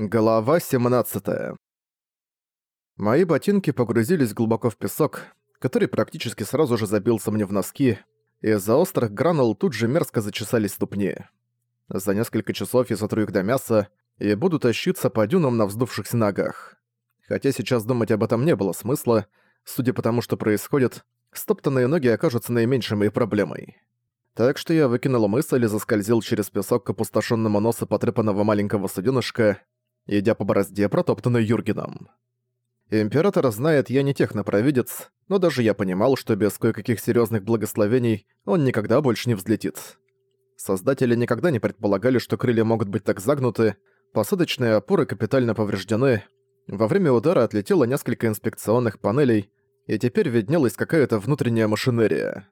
Глава 17 Мои ботинки погрузились глубоко в песок, который практически сразу же забился мне в носки, и из-за острых гранул тут же мерзко зачесались ступни. За несколько часов я сотру их до мяса и буду тащиться по дюнам на вздувшихся ногах. Хотя сейчас думать об этом не было смысла, судя по тому, что происходит, стоптанные ноги окажутся наименьшей моей проблемой. Так что я выкинул мысль и заскользил через песок к опустошенному носу потрепанного маленького суденышка, идя по борозде, протоптанной Юргеном. Император знает, я не технопровидец, но даже я понимал, что без кое-каких серьезных благословений он никогда больше не взлетит. Создатели никогда не предполагали, что крылья могут быть так загнуты, посадочные опоры капитально повреждены, во время удара отлетело несколько инспекционных панелей, и теперь виднелась какая-то внутренняя машинерия.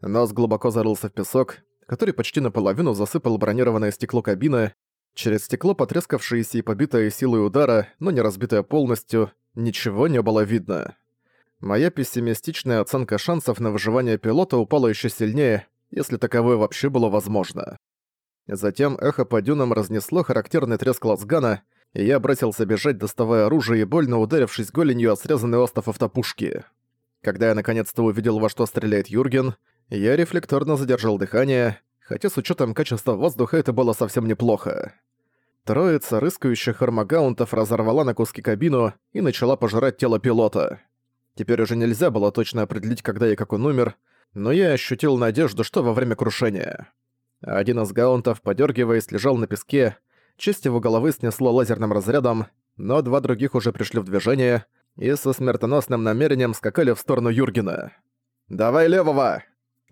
Нос глубоко зарылся в песок, который почти наполовину засыпал бронированное стекло кабины, Через стекло, потрескавшееся и побитое силой удара, но не разбитое полностью, ничего не было видно. Моя пессимистичная оценка шансов на выживание пилота упала еще сильнее, если таковое вообще было возможно. Затем эхо по дюнам разнесло характерный треск лазгана, и я бросился бежать, доставая оружие и больно ударившись голенью о срезанный остов автопушки. Когда я наконец-то увидел, во что стреляет Юрген, я рефлекторно задержал дыхание, хотя с учетом качества воздуха это было совсем неплохо. Троица рыскающих армагаунтов разорвала на куски кабину и начала пожирать тело пилота. Теперь уже нельзя было точно определить, когда и как он умер, но я ощутил надежду, что во время крушения. Один из гаунтов, подергиваясь, лежал на песке, часть его головы снесло лазерным разрядом, но два других уже пришли в движение и со смертоносным намерением скакали в сторону Юргена. «Давай левого!»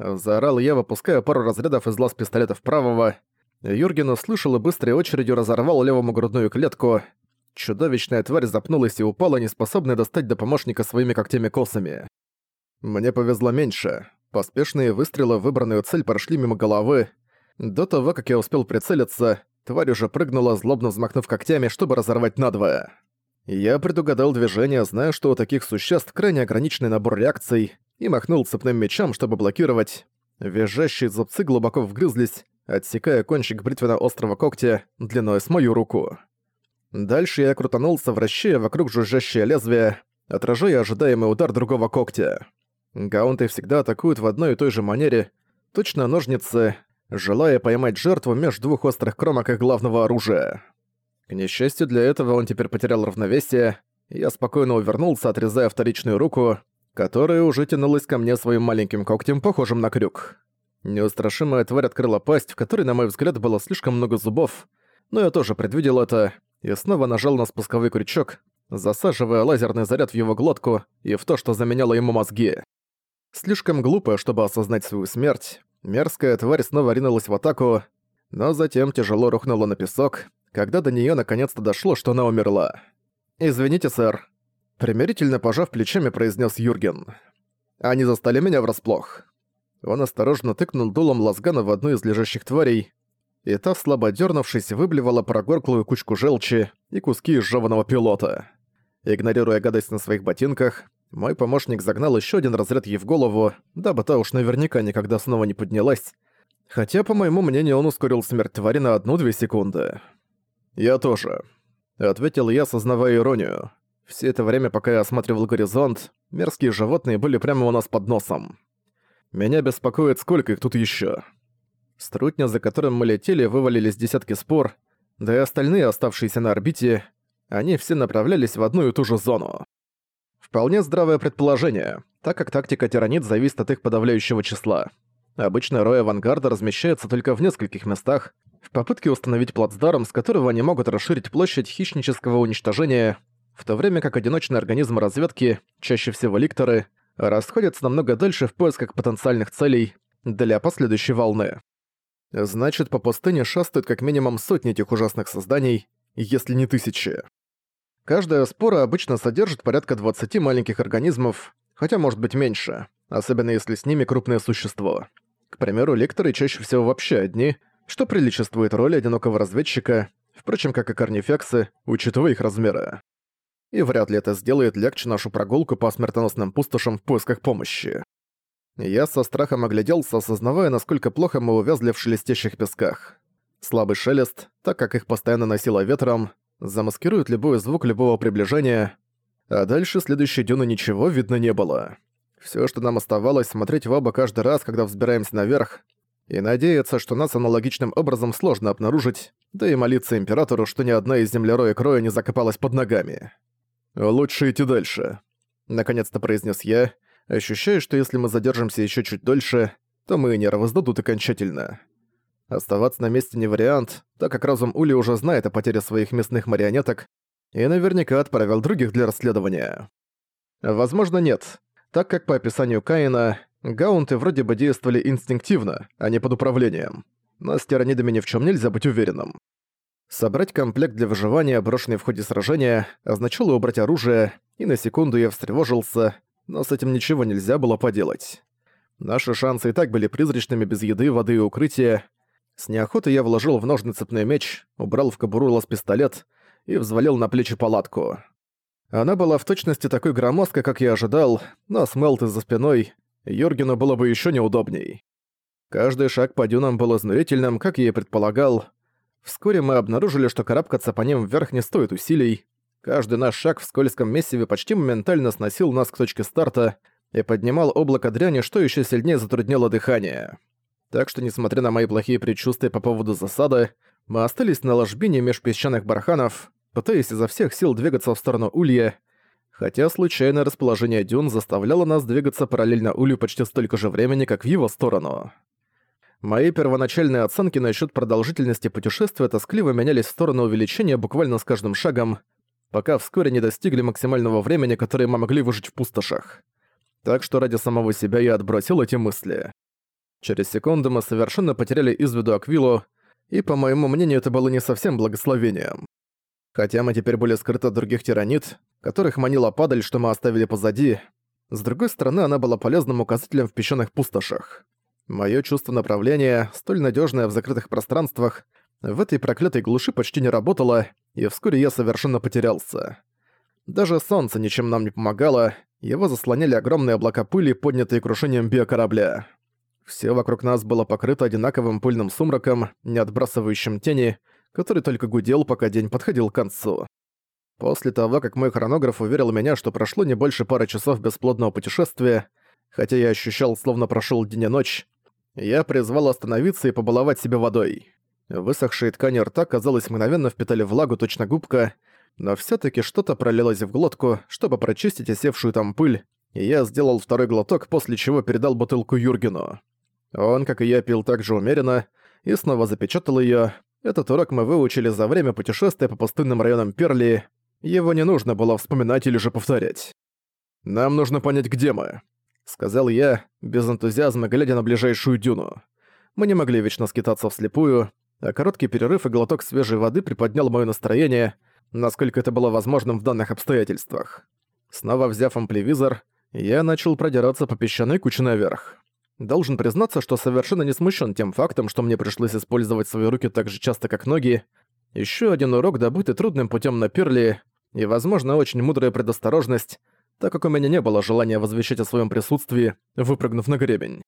Заорал я, выпуская пару разрядов из глаз пистолетов правого. Юрген услышал и быстрой очередью разорвал левому грудную клетку. Чудовищная тварь запнулась и упала, неспособная достать до помощника своими когтями-косами. Мне повезло меньше. Поспешные выстрелы в выбранную цель прошли мимо головы. До того, как я успел прицелиться, тварь уже прыгнула, злобно взмахнув когтями, чтобы разорвать надвое. Я предугадал движение, зная, что у таких существ крайне ограниченный набор реакций, и махнул цепным мечом, чтобы блокировать. Визжащие зубцы глубоко вгрызлись, отсекая кончик бритвенно-острого когтя длиной с мою руку. Дальше я крутанулся, вращая вокруг жужжащее лезвие, отражая ожидаемый удар другого когтя. Гаунты всегда атакуют в одной и той же манере, точно ножницы, желая поймать жертву между двух острых кромок их главного оружия. К несчастью для этого он теперь потерял равновесие, и я спокойно увернулся, отрезая вторичную руку, которая уже тянулась ко мне своим маленьким когтем, похожим на крюк. Неустрашимая тварь открыла пасть, в которой, на мой взгляд, было слишком много зубов, но я тоже предвидел это и снова нажал на спусковой крючок, засаживая лазерный заряд в его глотку и в то, что заменяло ему мозги. Слишком глупо, чтобы осознать свою смерть, мерзкая тварь снова ринулась в атаку, но затем тяжело рухнула на песок, когда до неё наконец-то дошло, что она умерла. «Извините, сэр», — примирительно пожав плечами, произнес Юрген. «Они застали меня врасплох». Он осторожно тыкнул дулом лазгана в одну из лежащих тварей, и та, слабо дернувшись, выблевала прогорклую кучку желчи и куски изжеванного пилота. Игнорируя гадость на своих ботинках, мой помощник загнал еще один разряд ей в голову, дабы та уж наверняка никогда снова не поднялась, хотя, по моему мнению, он ускорил смерть твари на одну-две секунды. «Я тоже», — ответил я, сознавая иронию. Все это время, пока я осматривал горизонт, мерзкие животные были прямо у нас под носом. Меня беспокоит, сколько их тут еще. Струтня, за которым мы летели, вывалились десятки спор, да и остальные, оставшиеся на орбите, они все направлялись в одну и ту же зону. Вполне здравое предположение, так как тактика тиранит зависит от их подавляющего числа. Обычно рой авангарда размещается только в нескольких местах, в попытке установить плацдарм, с которого они могут расширить площадь хищнического уничтожения, в то время как одиночные организмы разведки, чаще всего ликторы, расходятся намного дальше в поисках потенциальных целей для последующей волны. Значит, по пустыне шастают как минимум сотни этих ужасных созданий, если не тысячи. Каждая спора обычно содержит порядка 20 маленьких организмов, хотя может быть меньше, особенно если с ними крупное существо. К примеру, лекторы чаще всего вообще одни, что приличествует роли одинокого разведчика, впрочем, как и корнифексы, учитывая их размеры и вряд ли это сделает легче нашу прогулку по смертоносным пустошам в поисках помощи. Я со страхом огляделся, осознавая, насколько плохо мы увязли в шелестящих песках. Слабый шелест, так как их постоянно носило ветром, замаскирует любой звук любого приближения, а дальше следующей дюны ничего видно не было. Все, что нам оставалось, смотреть в оба каждый раз, когда взбираемся наверх, и надеяться, что нас аналогичным образом сложно обнаружить, да и молиться Императору, что ни одна из землероя кроя не закопалась под ногами. «Лучше идти дальше», — наконец-то произнес я, ощущая, что если мы задержимся еще чуть дольше, то мы нервы сдадут окончательно. Оставаться на месте не вариант, так как разум Ули уже знает о потере своих мясных марионеток и наверняка отправил других для расследования. Возможно, нет, так как по описанию Каина, гаунты вроде бы действовали инстинктивно, а не под управлением. Но с тиранидами ни в чем нельзя быть уверенным. Собрать комплект для выживания, брошенный в ходе сражения, означало убрать оружие, и на секунду я встревожился, но с этим ничего нельзя было поделать. Наши шансы и так были призрачными без еды, воды и укрытия. С неохотой я вложил в ножны цепной меч, убрал в кобуру лаз-пистолет и взвалил на плечи палатку. Она была в точности такой громоздкой, как я ожидал, но с Мелты за спиной Юргену было бы еще неудобней. Каждый шаг по дюнам был изнурительным, как я и предполагал. Вскоре мы обнаружили, что карабкаться по ним вверх не стоит усилий. Каждый наш шаг в скользком месиве почти моментально сносил нас к точке старта и поднимал облако дряни, что еще сильнее затрудняло дыхание. Так что, несмотря на мои плохие предчувствия по поводу засады, мы остались на ложбине меж песчаных барханов, пытаясь изо всех сил двигаться в сторону Улья, хотя случайное расположение дюн заставляло нас двигаться параллельно Улью почти столько же времени, как в его сторону. Мои первоначальные оценки насчет продолжительности путешествия тоскливо менялись в сторону увеличения буквально с каждым шагом, пока вскоре не достигли максимального времени, которое мы могли выжить в пустошах. Так что ради самого себя я отбросил эти мысли. Через секунду мы совершенно потеряли из виду Аквилу, и, по моему мнению, это было не совсем благословением. Хотя мы теперь были скрыты от других тиранит, которых манила падаль, что мы оставили позади, с другой стороны, она была полезным указателем в песчаных пустошах. Моё чувство направления, столь надёжное в закрытых пространствах, в этой проклятой глуши почти не работало, и вскоре я совершенно потерялся. Даже солнце ничем нам не помогало, его заслоняли огромные облака пыли, поднятые крушением биокорабля. Все вокруг нас было покрыто одинаковым пыльным сумраком, не отбрасывающим тени, который только гудел, пока день подходил к концу. После того, как мой хронограф уверил меня, что прошло не больше пары часов бесплодного путешествия, хотя я ощущал, словно прошел день и ночь, я призвал остановиться и побаловать себя водой. Высохшие ткани рта, казалось, мгновенно впитали влагу точно губка, но все таки что-то пролилось в глотку, чтобы прочистить осевшую там пыль, и я сделал второй глоток, после чего передал бутылку Юргену. Он, как и я, пил так же умеренно и снова запечатал ее. Этот урок мы выучили за время путешествия по пустынным районам Перли. Его не нужно было вспоминать или же повторять. «Нам нужно понять, где мы», — сказал я, без энтузиазма глядя на ближайшую дюну. Мы не могли вечно скитаться вслепую, а короткий перерыв и глоток свежей воды приподнял моё настроение, насколько это было возможным в данных обстоятельствах. Снова взяв ампливизор, я начал продираться по песчаной куче наверх. Должен признаться, что совершенно не смущен тем фактом, что мне пришлось использовать свои руки так же часто, как ноги. Еще один урок, добытый трудным путем на Перли, и, возможно, очень мудрая предосторожность, так как у меня не было желания возвещать о своем присутствии, выпрыгнув на гребень.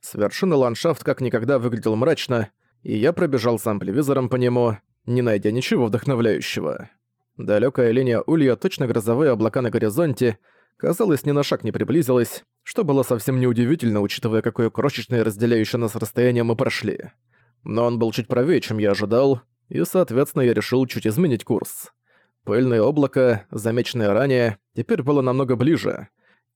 С вершины ландшафт как никогда выглядел мрачно, и я пробежал с ампливизором по нему, не найдя ничего вдохновляющего. Далёкая линия улья, точно грозовые облака на горизонте, казалось, ни на шаг не приблизилась, что было совсем неудивительно, учитывая, какое крошечное разделяющее нас расстояние мы прошли. Но он был чуть правее, чем я ожидал, и, соответственно, я решил чуть изменить курс. Пыльное облако, замеченное ранее, теперь было намного ближе,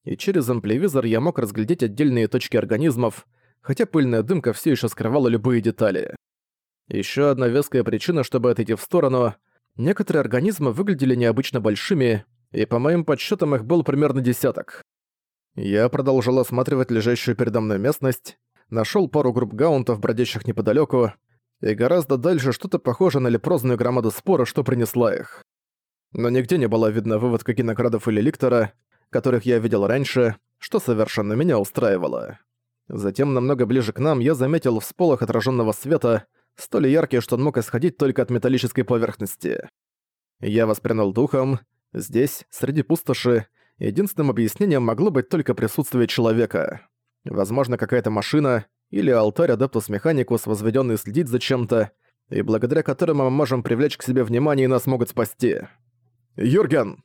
и через ампливизор я мог разглядеть отдельные точки организмов, хотя пыльная дымка все еще скрывала любые детали. Еще одна веская причина, чтобы отойти в сторону — некоторые организмы выглядели необычно большими, и по моим подсчетам их был примерно десяток. Я продолжал осматривать лежащую передо мной местность, нашел пару групп гаунтов, бродящих неподалеку, и гораздо дальше что-то похожее на лепрозную громаду спора, что принесла их. Но нигде не было видно выводка кинокрадов или ликтора, которых я видел раньше, что совершенно меня устраивало. Затем, намного ближе к нам, я заметил всполох отраженного света, столь яркий, что он мог исходить только от металлической поверхности. Я воспрянул духом. Здесь, среди пустоши, единственным объяснением могло быть только присутствие человека. Возможно, какая-то машина или алтарь Адептус Механикус, возведенный следить за чем-то, и благодаря которому мы можем привлечь к себе внимание и нас могут спасти. Юрген!»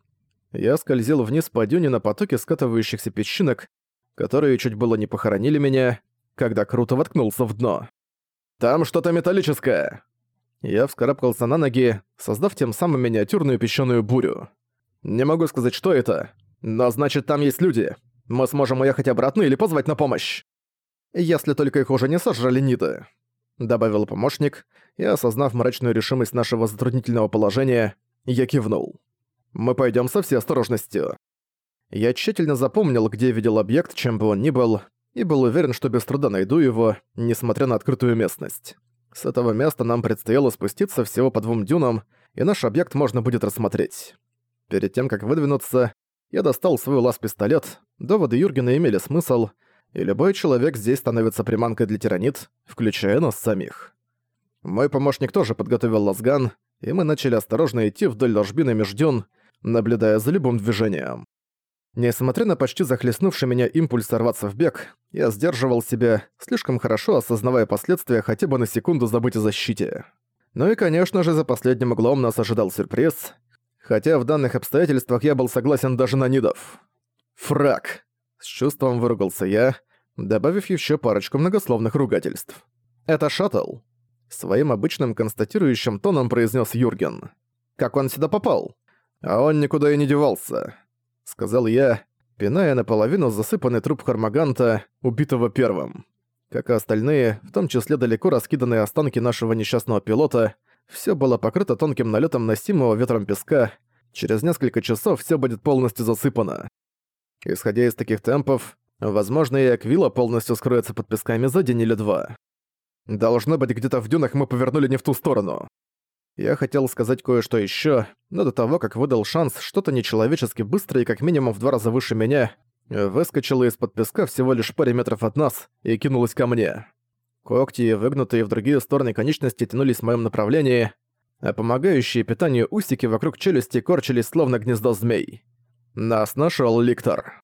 Я скользил вниз по дюне на потоке скатывающихся песчинок, которые чуть было не похоронили меня, когда круто воткнулся в дно. «Там что-то металлическое!» Я вскарабкался на ноги, создав тем самым миниатюрную песчаную бурю. «Не могу сказать, что это, но значит, там есть люди. Мы сможем уехать обратно или позвать на помощь. Если только их уже не сожрали ниты», — добавил помощник, и, осознав мрачную решимость нашего затруднительного положения, я кивнул. «Мы пойдем со всей осторожностью». Я тщательно запомнил, где видел объект, чем бы он ни был, и был уверен, что без труда найду его, несмотря на открытую местность. С этого места нам предстояло спуститься всего по двум дюнам, и наш объект можно будет рассмотреть. Перед тем, как выдвинуться, я достал свой лаз-пистолет, доводы Юргена имели смысл, и любой человек здесь становится приманкой для тиранит, включая нас самих. Мой помощник тоже подготовил лазган, и мы начали осторожно идти вдоль ложбины меж дюн, наблюдая за любым движением. Несмотря на почти захлестнувший меня импульс сорваться в бег, я сдерживал себя, слишком хорошо осознавая последствия хотя бы на секунду забыть о защите. Ну и, конечно же, за последним углом нас ожидал сюрприз, хотя в данных обстоятельствах я был согласен даже на Нидов. «Фрак!» — с чувством выругался я, добавив еще парочку многословных ругательств. «Это шаттл!» — своим обычным констатирующим тоном произнес Юрген. «Как он сюда попал?» «А он никуда и не девался сказал я, пиная наполовину засыпанный труп Хармаганта, убитого первым. Как и остальные, в том числе далеко раскиданные останки нашего несчастного пилота, все было покрыто тонким налетом носимого ветром песка, через несколько часов все будет полностью засыпано. Исходя из таких темпов, возможно, и Аквила полностью скроется под песками за день или два. Должно быть, где-то в дюнах мы повернули не в ту сторону. Я хотел сказать кое-что еще, но до того, как выдал шанс, что-то нечеловечески быстрое и как минимум в два раза выше меня, выскочило из-под песка всего лишь паре метров от нас и кинулось ко мне. Когти, выгнутые в другие стороны конечности, тянулись в моем направлении, а помогающие питанию усики вокруг челюсти корчились словно гнездо змей. Нас нашел Ликтор.